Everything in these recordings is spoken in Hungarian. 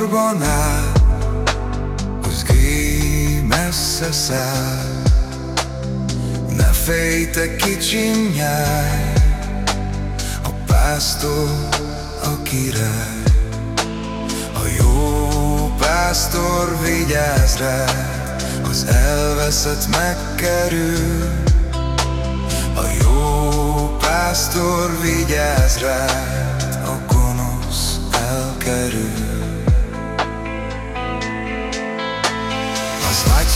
sorban áll Közgé messze száll. Ne félj te kicsim nyáj A pásztor a király A jó pásztor vigyáz rá Az elveszett megkerül. A jó pásztor vigyáz rá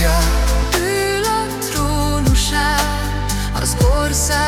atyám Ül a trónusán az ország